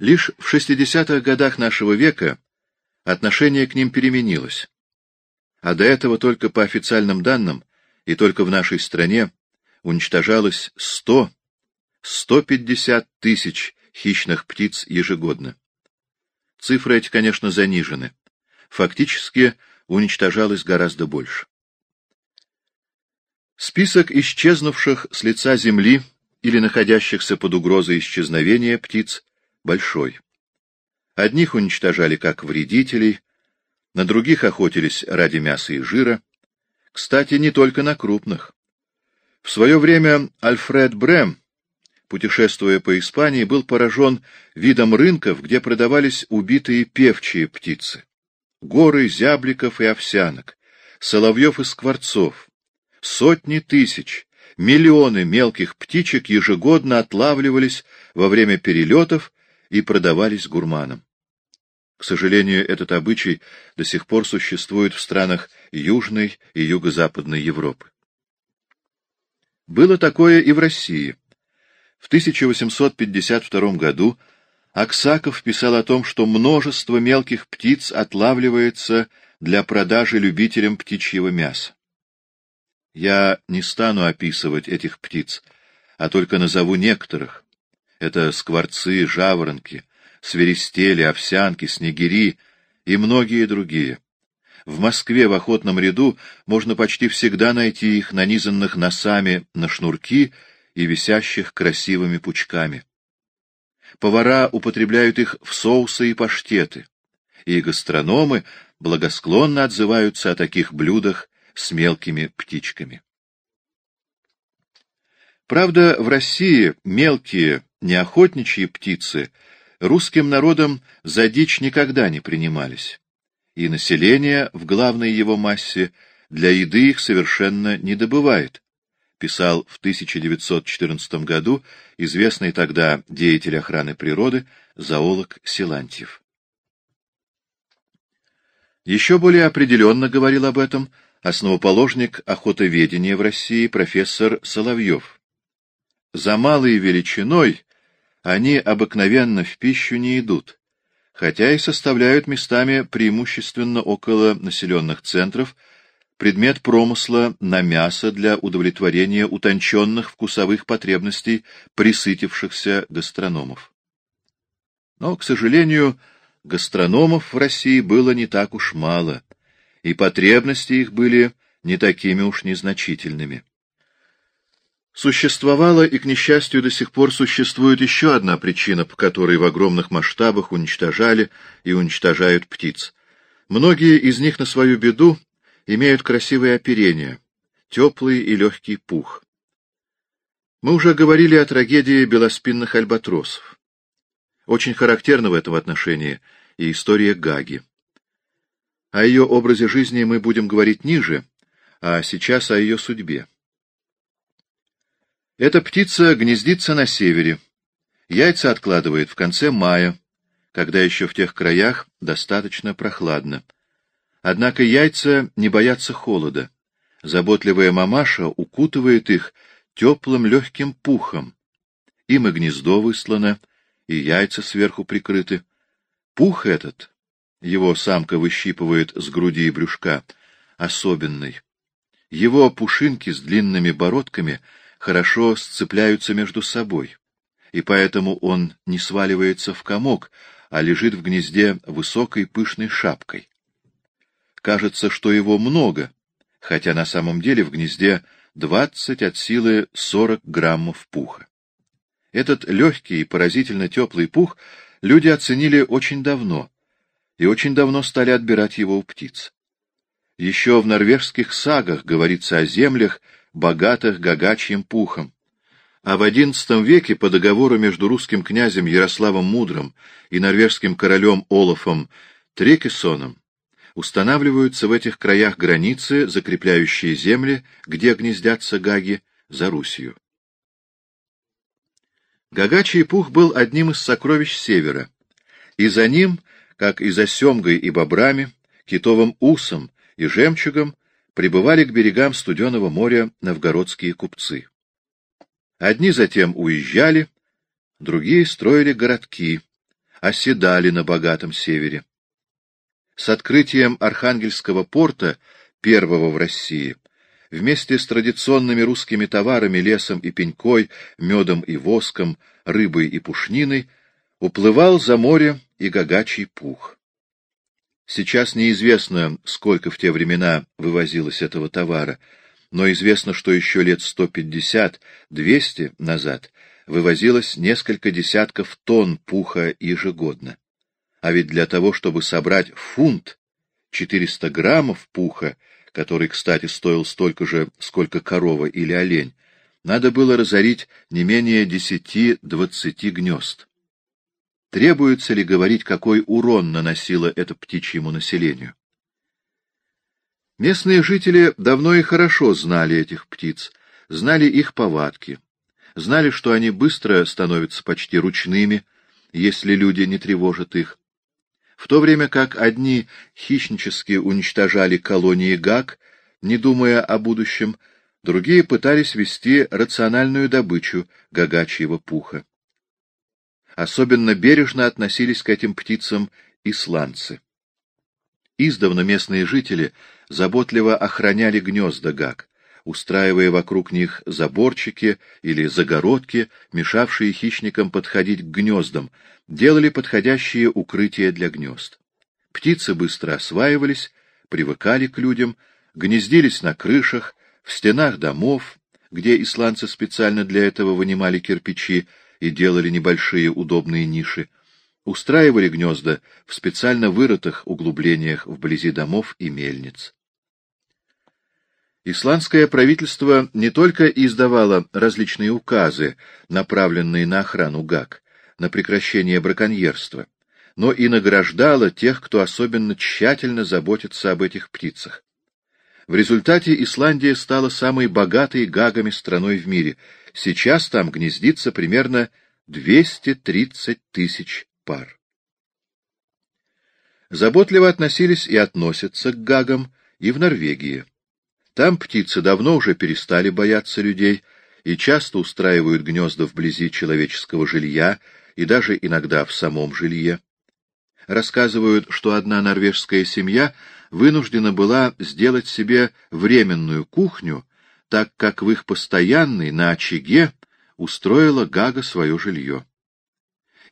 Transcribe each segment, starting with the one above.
Лишь в 60-х годах нашего века отношение к ним переменилось. А до этого только по официальным данным и только в нашей стране уничтожалось 100-150 тысяч хищных птиц ежегодно. Цифры эти, конечно, занижены. Фактически уничтожалось гораздо больше. Список исчезнувших с лица земли или находящихся под угрозой исчезновения птиц большой. Одних уничтожали как вредителей, на других охотились ради мяса и жира. Кстати, не только на крупных. В свое время Альфред Брэм, путешествуя по Испании, был поражен видом рынков, где продавались убитые певчие птицы. Горы зябликов и овсянок, соловьев и скворцов, сотни тысяч, миллионы мелких птичек ежегодно отлавливались во время перелетов и продавались гурманам. К сожалению, этот обычай до сих пор существует в странах Южной и Юго-Западной Европы. Было такое и в России. В 1852 году Аксаков писал о том, что множество мелких птиц отлавливается для продажи любителям птичьего мяса. Я не стану описывать этих птиц, а только назову некоторых. Это скворцы, жаворонки, свиристели, овсянки, снегири и многие другие. В Москве в охотном ряду можно почти всегда найти их нанизанных носами на шнурки и висящих красивыми пучками. Повара употребляют их в соусы и паштеты, и гастрономы благосклонно отзываются о таких блюдах с мелкими птичками. Правда, в России мелкие неохотничьи птицы русским народом за дичь никогда не принимались, и население в главной его массе для еды их совершенно не добывает, писал в 1914 году известный тогда деятель охраны природы, зоолог Силантьев. Еще более определенно говорил об этом основоположник охотоведения в России профессор Соловьев. За малой величиной они обыкновенно в пищу не идут, хотя и составляют местами преимущественно около населенных центров предмет промысла на мясо для удовлетворения утонченных вкусовых потребностей присытившихся гастрономов. Но, к сожалению, гастрономов в России было не так уж мало, и потребности их были не такими уж незначительными. Существовала и, к несчастью, до сих пор существует еще одна причина, по которой в огромных масштабах уничтожали и уничтожают птиц. Многие из них на свою беду имеют красивое оперение, теплый и легкий пух. Мы уже говорили о трагедии белоспинных альбатросов. Очень характерна в этом отношении и история Гаги. О ее образе жизни мы будем говорить ниже, а сейчас о ее судьбе. Эта птица гнездится на севере. Яйца откладывает в конце мая, когда еще в тех краях достаточно прохладно. Однако яйца не боятся холода. Заботливая мамаша укутывает их теплым легким пухом. Им и гнездо выслано, и яйца сверху прикрыты. Пух этот, его самка выщипывает с груди и брюшка, особенный. Его пушинки с длинными бородками — хорошо сцепляются между собой, и поэтому он не сваливается в комок, а лежит в гнезде высокой пышной шапкой. Кажется, что его много, хотя на самом деле в гнезде двадцать от силы сорок граммов пуха. Этот легкий и поразительно теплый пух люди оценили очень давно, и очень давно стали отбирать его у птиц. Еще в норвежских сагах говорится о землях, богатых гагачьим пухом. А в XI веке по договору между русским князем Ярославом Мудрым и норвежским королем Олафом Трекесоном устанавливаются в этих краях границы, закрепляющие земли, где гнездятся гаги, за Русью. Гагачий пух был одним из сокровищ Севера, и за ним, как и за семгой и бобрами, китовым усом и жемчугом, прибывали к берегам Студенного моря новгородские купцы. Одни затем уезжали, другие строили городки, оседали на богатом севере. С открытием Архангельского порта, первого в России, вместе с традиционными русскими товарами, лесом и пенькой, медом и воском, рыбой и пушниной, уплывал за море и гагачий пух. Сейчас неизвестно, сколько в те времена вывозилось этого товара, но известно, что еще лет 150-200 назад вывозилось несколько десятков тонн пуха ежегодно. А ведь для того, чтобы собрать фунт, 400 граммов пуха, который, кстати, стоил столько же, сколько корова или олень, надо было разорить не менее 10-20 гнезд. Требуется ли говорить, какой урон наносило это птичьему населению? Местные жители давно и хорошо знали этих птиц, знали их повадки, знали, что они быстро становятся почти ручными, если люди не тревожат их. В то время как одни хищнически уничтожали колонии гаг, не думая о будущем, другие пытались вести рациональную добычу гагачьего пуха. Особенно бережно относились к этим птицам исландцы. Издавна местные жители заботливо охраняли гнезда гаг, устраивая вокруг них заборчики или загородки, мешавшие хищникам подходить к гнездам, делали подходящие укрытия для гнезд. Птицы быстро осваивались, привыкали к людям, гнездились на крышах, в стенах домов, где исландцы специально для этого вынимали кирпичи и делали небольшие удобные ниши, устраивали гнезда в специально вырытых углублениях вблизи домов и мельниц. Исландское правительство не только издавало различные указы, направленные на охрану ГАК, на прекращение браконьерства, но и награждало тех, кто особенно тщательно заботится об этих птицах. В результате Исландия стала самой богатой гагами страной в мире. Сейчас там гнездится примерно 230 тысяч пар. Заботливо относились и относятся к гагам и в Норвегии. Там птицы давно уже перестали бояться людей и часто устраивают гнезда вблизи человеческого жилья и даже иногда в самом жилье. Рассказывают, что одна норвежская семья вынуждена была сделать себе временную кухню, так как в их постоянной, на очаге, устроила Гага свое жилье.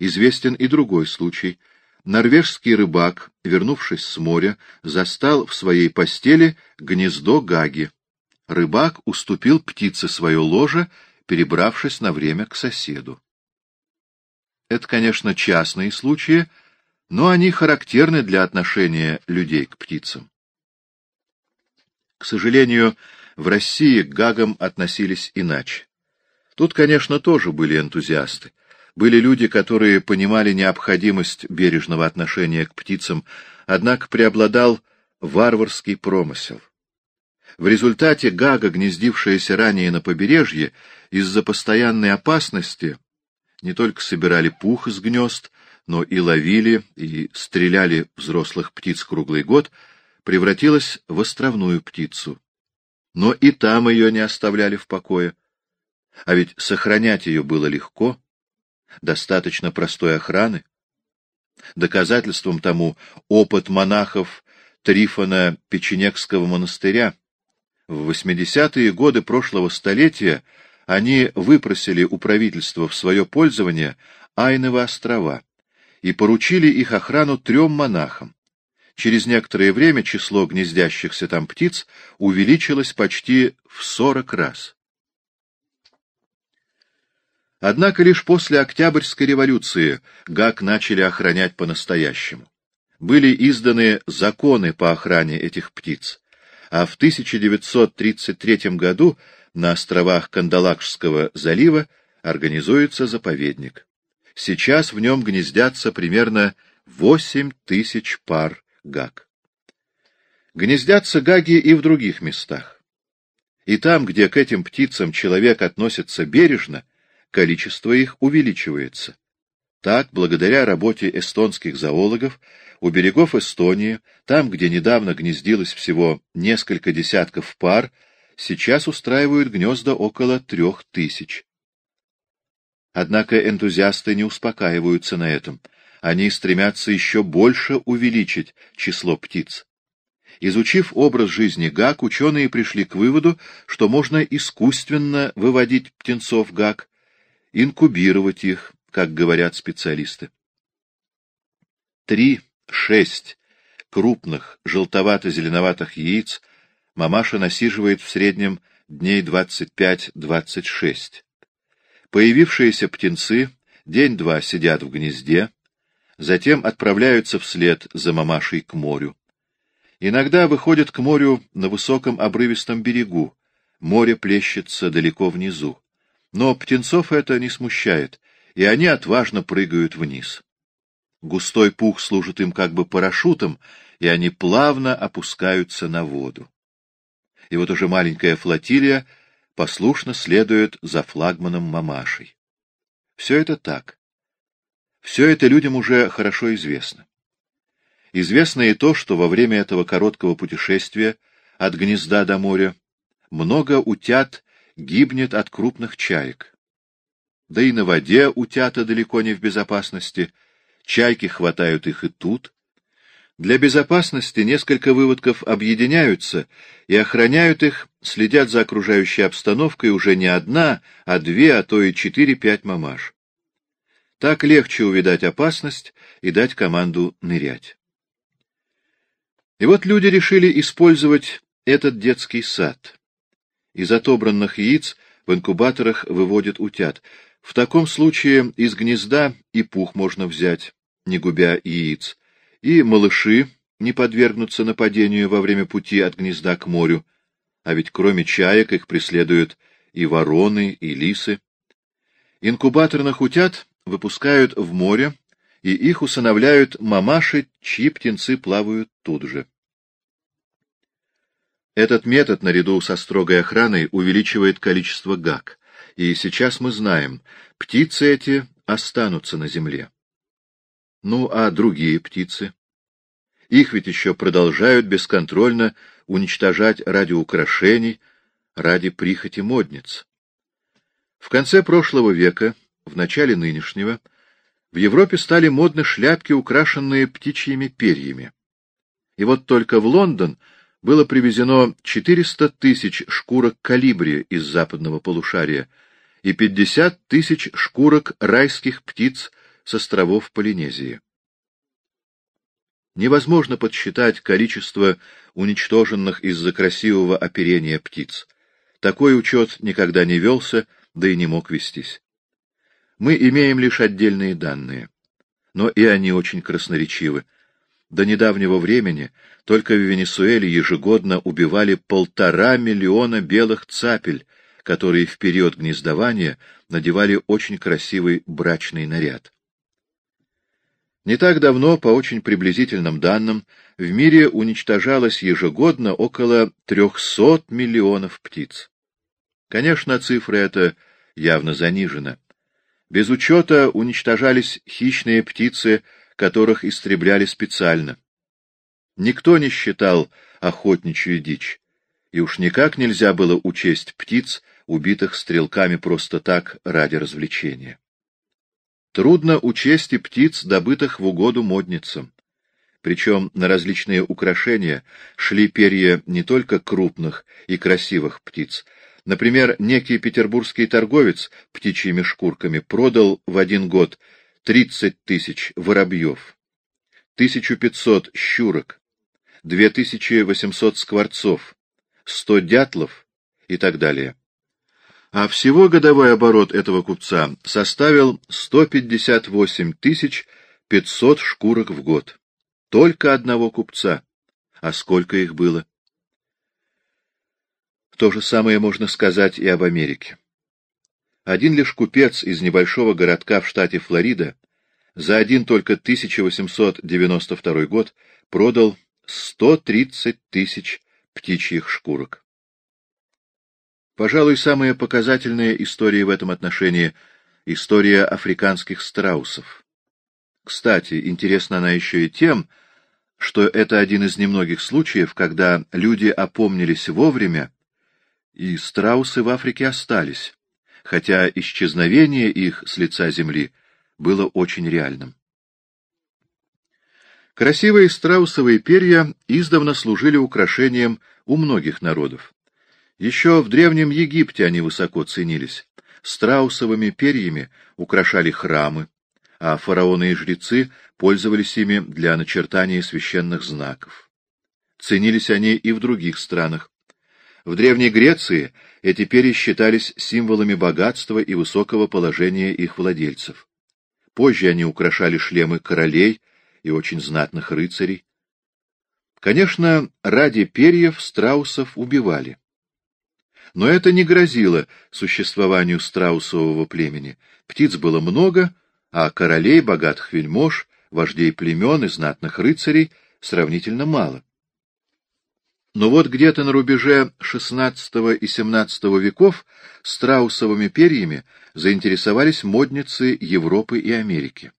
Известен и другой случай. Норвежский рыбак, вернувшись с моря, застал в своей постели гнездо гаги. Рыбак уступил птице свое ложе, перебравшись на время к соседу. Это, конечно, частные случаи, но они характерны для отношения людей к птицам. К сожалению, в России к гагам относились иначе. Тут, конечно, тоже были энтузиасты. Были люди, которые понимали необходимость бережного отношения к птицам, однако преобладал варварский промысел. В результате гага, гнездившаяся ранее на побережье, из-за постоянной опасности не только собирали пух из гнезд, но и ловили и стреляли взрослых птиц круглый год, превратилась в островную птицу. Но и там ее не оставляли в покое. А ведь сохранять ее было легко, достаточно простой охраны. Доказательством тому опыт монахов Трифона Печенегского монастыря. В 80-е годы прошлого столетия они выпросили у правительства в свое пользование Айновы острова и поручили их охрану трем монахам. Через некоторое время число гнездящихся там птиц увеличилось почти в сорок раз. Однако лишь после Октябрьской революции ГАК начали охранять по-настоящему. Были изданы законы по охране этих птиц, а в 1933 году на островах Кандалакшского залива организуется заповедник. Сейчас в нем гнездятся примерно 8 тысяч пар гаг. Гнездятся гаги и в других местах. И там, где к этим птицам человек относится бережно, количество их увеличивается. Так, благодаря работе эстонских зоологов, у берегов Эстонии, там, где недавно гнездилось всего несколько десятков пар, сейчас устраивают гнезда около трех тысяч. Однако энтузиасты не успокаиваются на этом. Они стремятся еще больше увеличить число птиц. Изучив образ жизни гак, ученые пришли к выводу, что можно искусственно выводить птенцов гак, инкубировать их, как говорят специалисты. Три-шесть крупных желтовато-зеленоватых яиц мамаша насиживает в среднем дней 25-26. Появившиеся птенцы день-два сидят в гнезде, затем отправляются вслед за мамашей к морю. Иногда выходят к морю на высоком обрывистом берегу, море плещется далеко внизу. Но птенцов это не смущает, и они отважно прыгают вниз. Густой пух служит им как бы парашютом, и они плавно опускаются на воду. И вот уже маленькая флотилия послушно следует за флагманом мамашей. Все это так. Все это людям уже хорошо известно. Известно и то, что во время этого короткого путешествия от гнезда до моря много утят гибнет от крупных чаек. Да и на воде утята далеко не в безопасности, чайки хватают их и тут. Для безопасности несколько выводков объединяются и охраняют их, следят за окружающей обстановкой уже не одна, а две, а то и четыре-пять мамаш. Так легче увидать опасность и дать команду нырять. И вот люди решили использовать этот детский сад. Из отобранных яиц в инкубаторах выводят утят. В таком случае из гнезда и пух можно взять, не губя яиц, и малыши не подвергнутся нападению во время пути от гнезда к морю, а ведь кроме чаек их преследуют и вороны, и лисы. Инкубаторных утят выпускают в море и их усыновляют мамаши, чьи птенцы плавают тут же. Этот метод, наряду со строгой охраной, увеличивает количество гак, и сейчас мы знаем, птицы эти останутся на земле. Ну, а другие птицы? Их ведь еще продолжают бесконтрольно уничтожать ради украшений, ради прихоти модниц. В конце прошлого века, в начале нынешнего, в Европе стали модны шляпки, украшенные птичьими перьями. И вот только в Лондон было привезено 400 тысяч шкурок калибри из западного полушария и 50 тысяч шкурок райских птиц с островов Полинезии. Невозможно подсчитать количество уничтоженных из-за красивого оперения птиц. Такой учет никогда не велся, да и не мог вестись. Мы имеем лишь отдельные данные. Но и они очень красноречивы. До недавнего времени только в Венесуэле ежегодно убивали полтора миллиона белых цапель, которые в период гнездования надевали очень красивый брачный наряд. Не так давно, по очень приблизительным данным, в мире уничтожалось ежегодно около 300 миллионов птиц. Конечно, цифра эта явно занижена. Без учета уничтожались хищные птицы, которых истребляли специально. Никто не считал охотничью дичь, и уж никак нельзя было учесть птиц, убитых стрелками просто так ради развлечения. Трудно учесть и птиц, добытых в угоду модницам. Причем на различные украшения шли перья не только крупных и красивых птиц, Например, некий петербургский торговец птичьими шкурками продал в один год 30 тысяч воробьев, 1500 щурок, 2800 скворцов, 100 дятлов и так далее. А всего годовой оборот этого купца составил 158 500 шкурок в год. Только одного купца. А сколько их было? То же самое можно сказать и об Америке. Один лишь купец из небольшого городка в штате Флорида за один только 1892 год продал 130 тысяч птичьих шкурок. Пожалуй, самая показательная история в этом отношении — история африканских страусов. Кстати, интересна она еще и тем, что это один из немногих случаев, когда люди опомнились вовремя и страусы в Африке остались, хотя исчезновение их с лица земли было очень реальным. Красивые страусовые перья издавна служили украшением у многих народов. Еще в Древнем Египте они высоко ценились. Страусовыми перьями украшали храмы, а фараоны и жрецы пользовались ими для начертания священных знаков. Ценились они и в других странах. В Древней Греции эти перья считались символами богатства и высокого положения их владельцев. Позже они украшали шлемы королей и очень знатных рыцарей. Конечно, ради перьев страусов убивали. Но это не грозило существованию страусового племени. Птиц было много, а королей, богатых вельмож, вождей племен и знатных рыцарей сравнительно мало. Но вот где-то на рубеже XVI и XVII веков страусовыми перьями заинтересовались модницы Европы и Америки.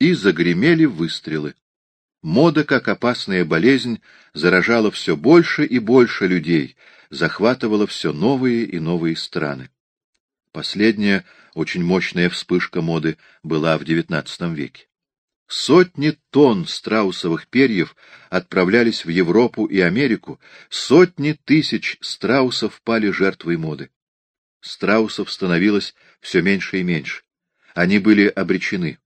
И загремели выстрелы. Мода, как опасная болезнь, заражала все больше и больше людей, захватывала все новые и новые страны. Последняя, очень мощная вспышка моды была в XIX веке. Сотни тонн страусовых перьев отправлялись в Европу и Америку, сотни тысяч страусов пали жертвой моды. Страусов становилось все меньше и меньше. Они были обречены.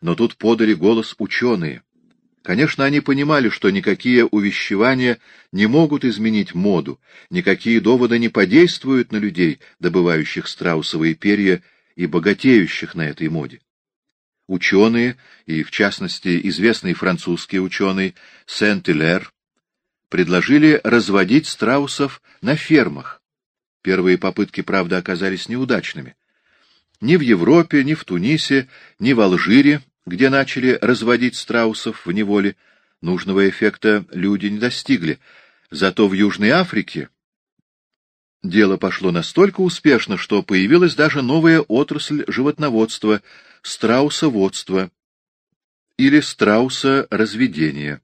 Но тут подали голос ученые. Конечно, они понимали, что никакие увещевания не могут изменить моду, никакие доводы не подействуют на людей, добывающих страусовые перья и богатеющих на этой моде. Ученые, и в частности известный французский ученый Сент-Илер, предложили разводить страусов на фермах. Первые попытки, правда, оказались неудачными. Ни в Европе, ни в Тунисе, ни в Алжире где начали разводить страусов в неволе, нужного эффекта люди не достигли. Зато в Южной Африке дело пошло настолько успешно, что появилась даже новая отрасль животноводства — страусоводство или страусоразведение.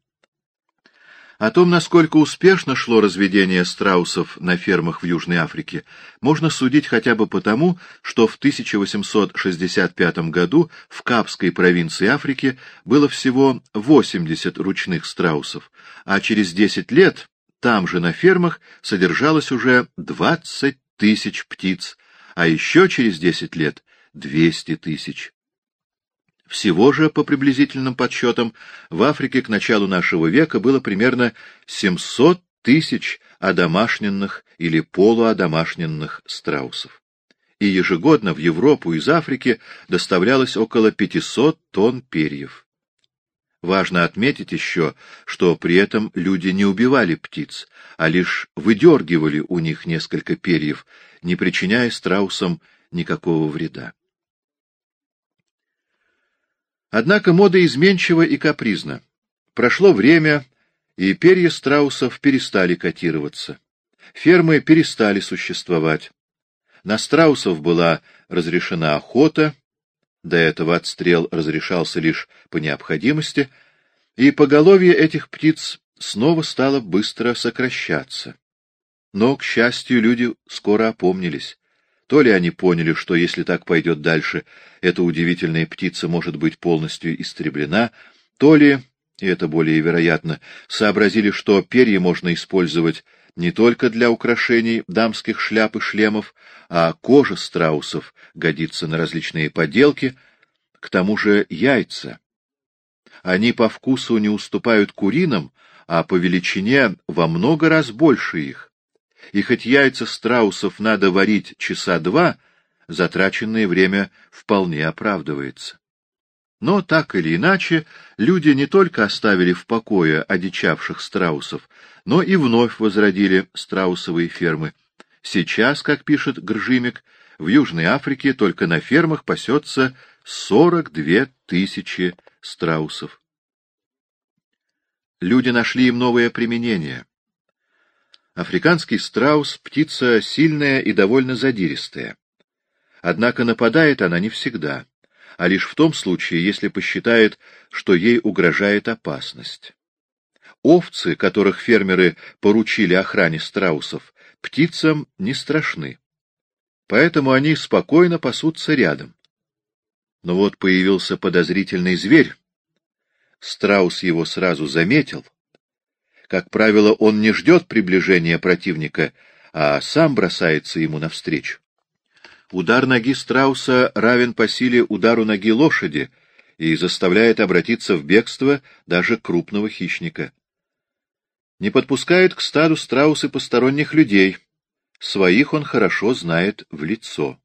О том, насколько успешно шло разведение страусов на фермах в Южной Африке, можно судить хотя бы потому, что в 1865 году в Капской провинции Африки было всего 80 ручных страусов, а через 10 лет там же на фермах содержалось уже 20 тысяч птиц, а еще через 10 лет — 200 тысяч. Всего же, по приблизительным подсчетам, в Африке к началу нашего века было примерно 700 тысяч одомашненных или полуодомашненных страусов. И ежегодно в Европу из Африки доставлялось около 500 тонн перьев. Важно отметить еще, что при этом люди не убивали птиц, а лишь выдергивали у них несколько перьев, не причиняя страусам никакого вреда. Однако мода изменчива и капризна. Прошло время, и перья страусов перестали котироваться. Фермы перестали существовать. На страусов была разрешена охота, до этого отстрел разрешался лишь по необходимости, и поголовье этих птиц снова стало быстро сокращаться. Но, к счастью, люди скоро опомнились. То ли они поняли, что если так пойдет дальше, эта удивительная птица может быть полностью истреблена, то ли, и это более вероятно, сообразили, что перья можно использовать не только для украшений дамских шляп и шлемов, а кожа страусов годится на различные поделки, к тому же яйца. Они по вкусу не уступают куриным, а по величине во много раз больше их и хоть яйца страусов надо варить часа два, затраченное время вполне оправдывается. Но так или иначе, люди не только оставили в покое одичавших страусов, но и вновь возродили страусовые фермы. Сейчас, как пишет Гржимик, в Южной Африке только на фермах пасется 42 тысячи страусов. Люди нашли им новое применение. Африканский страус — птица сильная и довольно задиристая. Однако нападает она не всегда, а лишь в том случае, если посчитает, что ей угрожает опасность. Овцы, которых фермеры поручили охране страусов, птицам не страшны. Поэтому они спокойно пасутся рядом. Но вот появился подозрительный зверь. страус его сразу заметил. Как правило, он не ждет приближения противника, а сам бросается ему навстречу. Удар ноги страуса равен по силе удару ноги лошади и заставляет обратиться в бегство даже крупного хищника. Не подпускает к стаду страусы посторонних людей, своих он хорошо знает в лицо.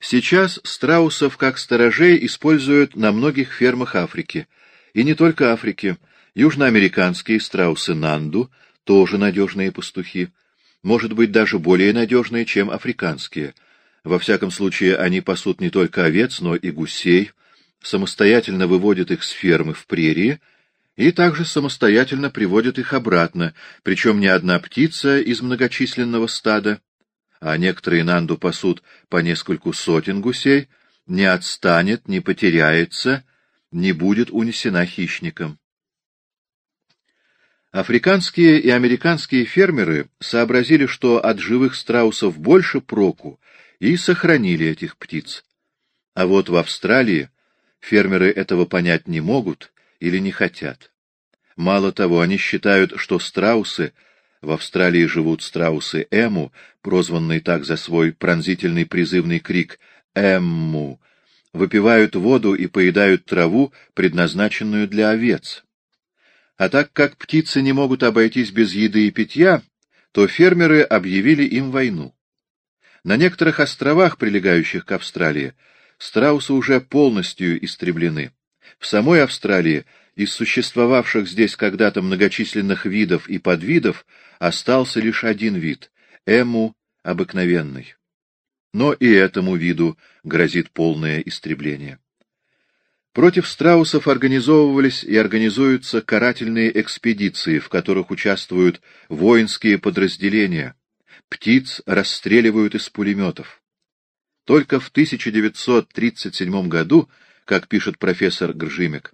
Сейчас страусов как сторожей используют на многих фермах Африки. И не только Африки. Южноамериканские страусы Нанду тоже надежные пастухи. Может быть, даже более надежные, чем африканские. Во всяком случае, они пасут не только овец, но и гусей, самостоятельно выводят их с фермы в прерии и также самостоятельно приводят их обратно, причем ни одна птица из многочисленного стада а некоторые Нанду пасут по нескольку сотен гусей, не отстанет, не потеряется, не будет унесена хищником. Африканские и американские фермеры сообразили, что от живых страусов больше проку, и сохранили этих птиц. А вот в Австралии фермеры этого понять не могут или не хотят. Мало того, они считают, что страусы — в Австралии живут страусы Эму, прозванные так за свой пронзительный призывный крик «Эмму», выпивают воду и поедают траву, предназначенную для овец. А так как птицы не могут обойтись без еды и питья, то фермеры объявили им войну. На некоторых островах, прилегающих к Австралии, страусы уже полностью истреблены. В самой Австралии из существовавших здесь когда-то многочисленных видов и подвидов остался лишь один вид — эму обыкновенный. Но и этому виду грозит полное истребление. Против страусов организовывались и организуются карательные экспедиции, в которых участвуют воинские подразделения. Птиц расстреливают из пулеметов. Только в 1937 году, как пишет профессор Гржимек,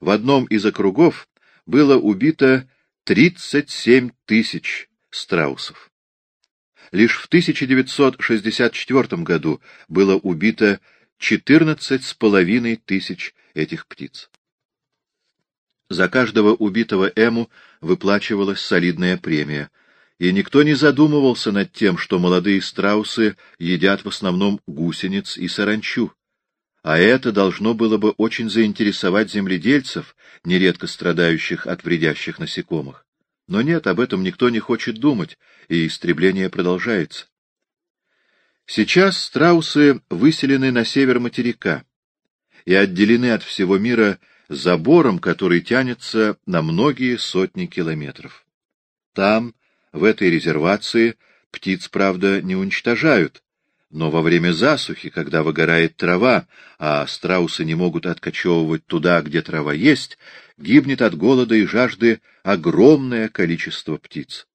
в одном из округов было убито 37 тысяч страусов. Лишь в 1964 году было убито 14,5 тысяч этих птиц. За каждого убитого эму выплачивалась солидная премия, и никто не задумывался над тем, что молодые страусы едят в основном гусениц и саранчу. А это должно было бы очень заинтересовать земледельцев, нередко страдающих от вредящих насекомых. Но нет, об этом никто не хочет думать, и истребление продолжается. Сейчас страусы выселены на север материка и отделены от всего мира забором, который тянется на многие сотни километров. Там, в этой резервации, птиц, правда, не уничтожают, но во время засухи, когда выгорает трава, а страусы не могут откачевывать туда, где трава есть, гибнет от голода и жажды огромное количество птиц.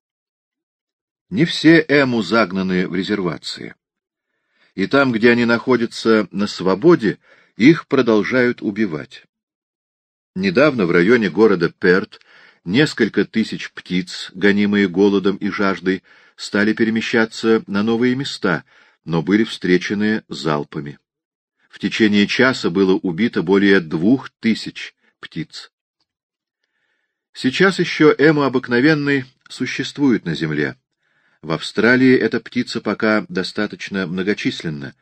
Не все эму загнаны в резервации. И там, где они находятся на свободе, их продолжают убивать. Недавно в районе города Перт несколько тысяч птиц, гонимые голодом и жаждой, стали перемещаться на новые места — но были встречены залпами. В течение часа было убито более двух тысяч птиц. Сейчас еще эмо обыкновенный существует на Земле. В Австралии эта птица пока достаточно многочисленна,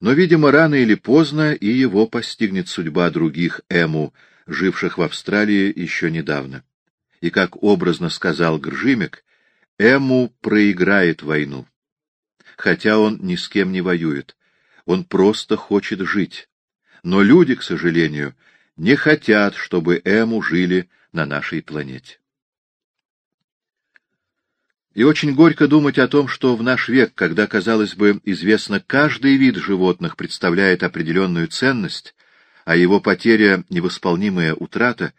но, видимо, рано или поздно и его постигнет судьба других эму, живших в Австралии еще недавно. И, как образно сказал Гржимек, эму проиграет войну хотя он ни с кем не воюет. Он просто хочет жить. Но люди, к сожалению, не хотят, чтобы Эму жили на нашей планете. И очень горько думать о том, что в наш век, когда, казалось бы, известно каждый вид животных представляет определенную ценность, а его потеря — невосполнимая утрата,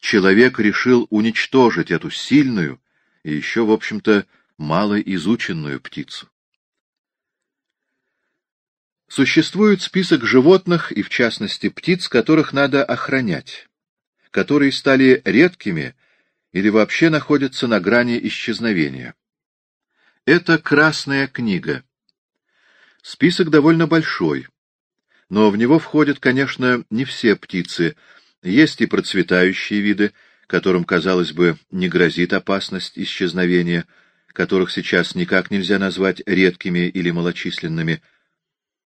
человек решил уничтожить эту сильную и еще, в общем-то, малоизученную птицу. Существует список животных, и в частности птиц, которых надо охранять, которые стали редкими или вообще находятся на грани исчезновения. Это Красная книга. Список довольно большой, но в него входят, конечно, не все птицы, Есть и процветающие виды, которым, казалось бы, не грозит опасность исчезновения, которых сейчас никак нельзя назвать редкими или малочисленными.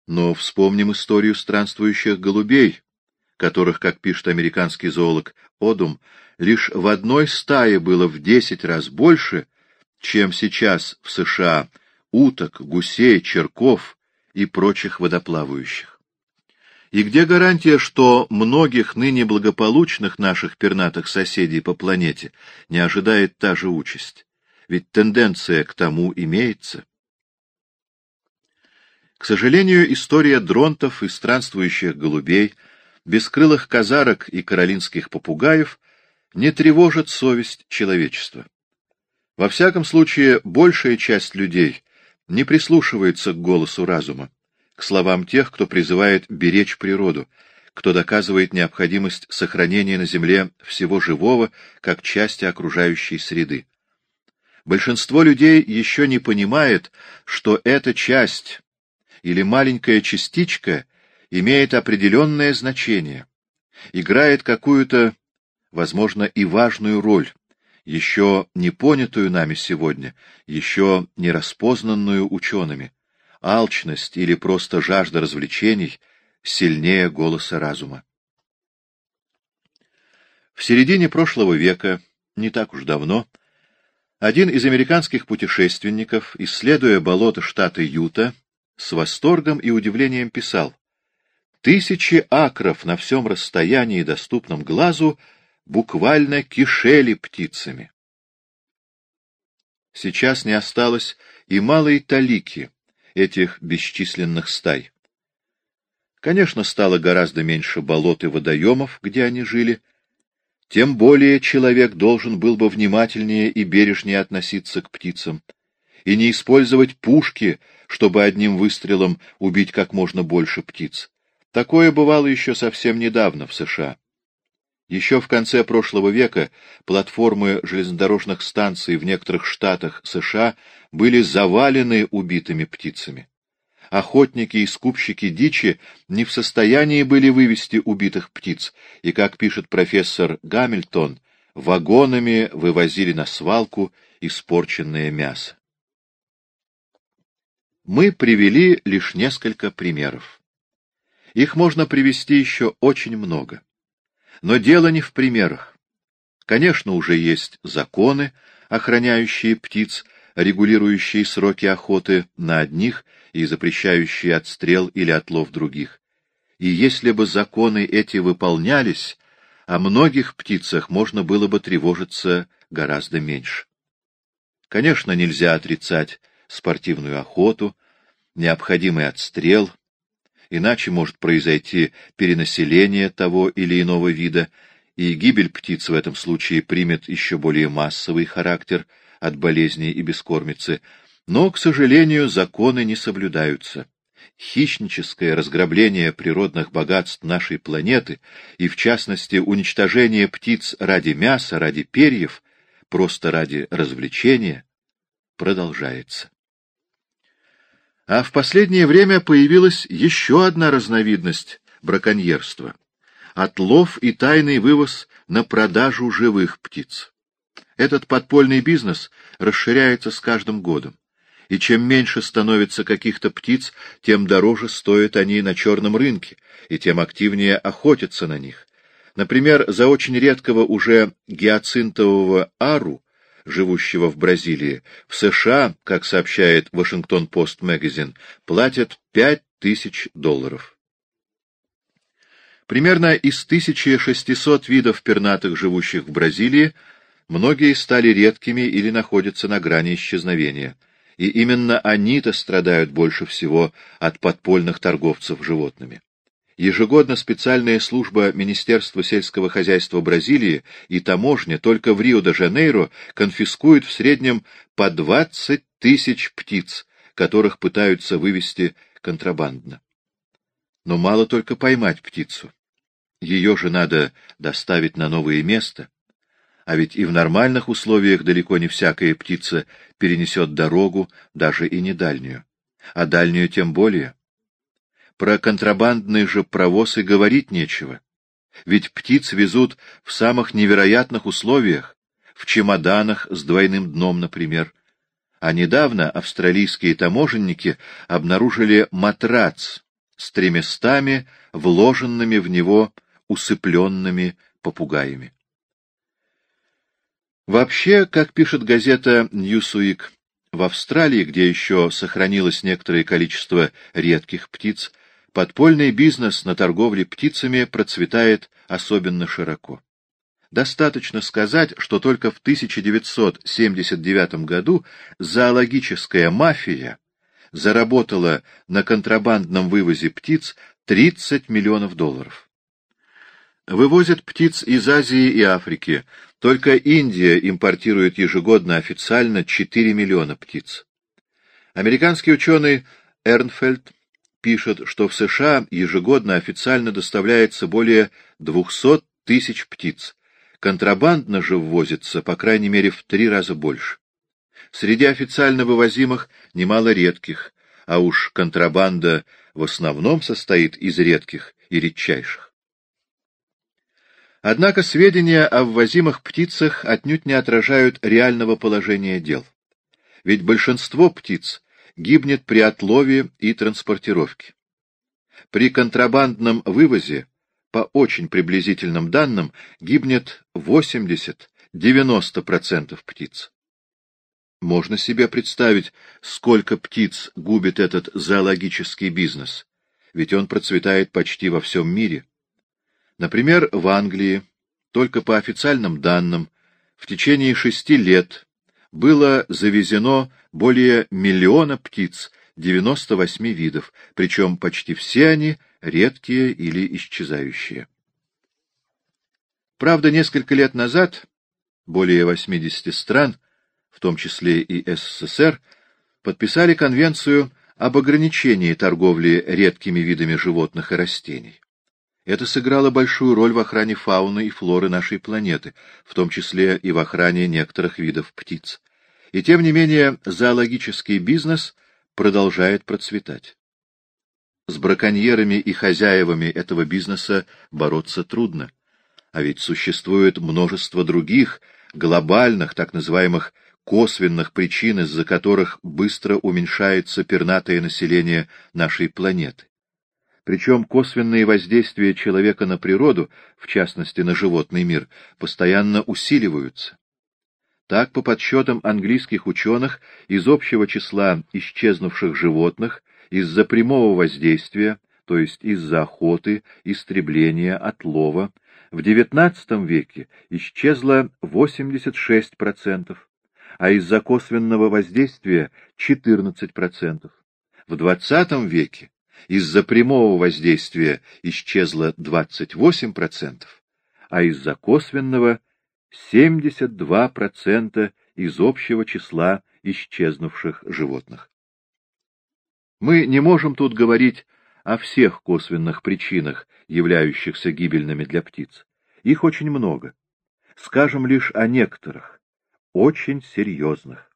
Но вспомним историю странствующих голубей, которых, как пишет американский зоолог Одум, лишь в одной стае было в десять раз больше, чем сейчас в США уток, гусей, черков и прочих водоплавающих. И где гарантия, что многих ныне благополучных наших пернатых соседей по планете не ожидает та же участь? Ведь тенденция к тому имеется. К сожалению, история дронтов и странствующих голубей, бескрылых казарок и каролинских попугаев не тревожит совесть человечества. Во всяком случае, большая часть людей не прислушивается к голосу разума, к словам тех, кто призывает беречь природу, кто доказывает необходимость сохранения на Земле всего живого как части окружающей среды. Большинство людей еще не понимает, что эта часть или маленькая частичка имеет определенное значение, играет какую-то, возможно, и важную роль, еще не понятую нами сегодня, еще не распознанную учеными. Алчность или просто жажда развлечений сильнее голоса разума. В середине прошлого века, не так уж давно, один из американских путешественников, исследуя болото штата Юта, с восторгом и удивлением писал «Тысячи акров на всем расстоянии, доступном глазу, — буквально кишели птицами. Сейчас не осталось и малой талики этих бесчисленных стай. Конечно, стало гораздо меньше болот и водоемов, где они жили, тем более человек должен был бы внимательнее и бережнее относиться к птицам, и не использовать пушки, чтобы одним выстрелом убить как можно больше птиц. Такое бывало еще совсем недавно в США. Еще в конце прошлого века платформы железнодорожных станций в некоторых штатах США были завалены убитыми птицами. Охотники и скупщики дичи не в состоянии были вывести убитых птиц, и, как пишет профессор Гамильтон, вагонами вывозили на свалку испорченное мясо. Мы привели лишь несколько примеров. Их можно привести еще очень много. Но дело не в примерах. Конечно, уже есть законы, охраняющие птиц, регулирующие сроки охоты на одних и запрещающие отстрел или отлов других. И если бы законы эти выполнялись, о многих птицах можно было бы тревожиться гораздо меньше. Конечно, нельзя отрицать спортивную охоту, необходимый отстрел, иначе может произойти перенаселение того или иного вида, и гибель птиц в этом случае примет еще более массовый характер от болезней и бескормицы, но, к сожалению, законы не соблюдаются. Хищническое разграбление природных богатств нашей планеты и, в частности, уничтожение птиц ради мяса, ради перьев, просто ради развлечения, продолжается. А в последнее время появилась еще одна разновидность браконьерства — отлов и тайный вывоз на продажу живых птиц. Этот подпольный бизнес расширяется с каждым годом, и чем меньше становится каких-то птиц, тем дороже стоят они на черном рынке, и тем активнее охотятся на них. Например, за очень редкого уже гиацинтового ару живущего в Бразилии, в США, как сообщает Вашингтон-Пост Магазин, платят 5 тысяч долларов. Примерно из 1600 видов пернатых, живущих в Бразилии, многие стали редкими или находятся на грани исчезновения. И именно они-то страдают больше всего от подпольных торговцев животными. Ежегодно специальная служба Министерства сельского хозяйства Бразилии и таможня только в Рио-де-Жанейро конфискуют в среднем по 20 тысяч птиц, которых пытаются вывести контрабандно. Но мало только поймать птицу. Ее же надо доставить на новое место. А ведь и в нормальных условиях далеко не всякая птица перенесет дорогу, даже и не дальнюю. А дальнюю тем более. Про контрабандный же провоз и говорить нечего. Ведь птиц везут в самых невероятных условиях, в чемоданах с двойным дном, например. А недавно австралийские таможенники обнаружили матрац с треместами, вложенными в него усыпленными попугаями. Вообще, как пишет газета «Ньюсуик», в Австралии, где еще сохранилось некоторое количество редких птиц, подпольный бизнес на торговле птицами процветает особенно широко. Достаточно сказать, что только в 1979 году зоологическая мафия заработала на контрабандном вывозе птиц 30 миллионов долларов. Вывозят птиц из Азии и Африки. Только Индия импортирует ежегодно официально 4 миллиона птиц. Американский ученый Эрнфельд пишет, что в США ежегодно официально доставляется более 200 тысяч птиц. Контрабандно же ввозится, по крайней мере, в три раза больше. Среди официально вывозимых немало редких, а уж контрабанда в основном состоит из редких и редчайших. Однако сведения о ввозимых птицах отнюдь не отражают реального положения дел. Ведь большинство птиц гибнет при отлове и транспортировке. При контрабандном вывозе, по очень приблизительным данным, гибнет 80-90% птиц. Можно себе представить, сколько птиц губит этот зоологический бизнес, ведь он процветает почти во всем мире. Например, в Англии, только по официальным данным, в течение шести лет было завезено более миллиона птиц 98 видов, причем почти все они редкие или исчезающие. Правда, несколько лет назад более 80 стран, в том числе и СССР, подписали конвенцию об ограничении торговли редкими видами животных и растений. Это сыграло большую роль в охране фауны и флоры нашей планеты, в том числе и в охране некоторых видов птиц. И тем не менее зоологический бизнес продолжает процветать. С браконьерами и хозяевами этого бизнеса бороться трудно. А ведь существует множество других, глобальных, так называемых косвенных причин, из-за которых быстро уменьшается пернатое население нашей планеты. Причем косвенные воздействия человека на природу, в частности на животный мир, постоянно усиливаются. Так, по подсчетам английских ученых, из общего числа исчезнувших животных из-за прямого воздействия, то есть из-за охоты, истребления, отлова, в XIX веке исчезло 86%, а из-за косвенного воздействия 14%. В XX веке из-за прямого воздействия исчезло 28%, а из-за косвенного 72% из общего числа исчезнувших животных. Мы не можем тут говорить о всех косвенных причинах, являющихся гибельными для птиц. Их очень много. Скажем лишь о некоторых, очень серьезных.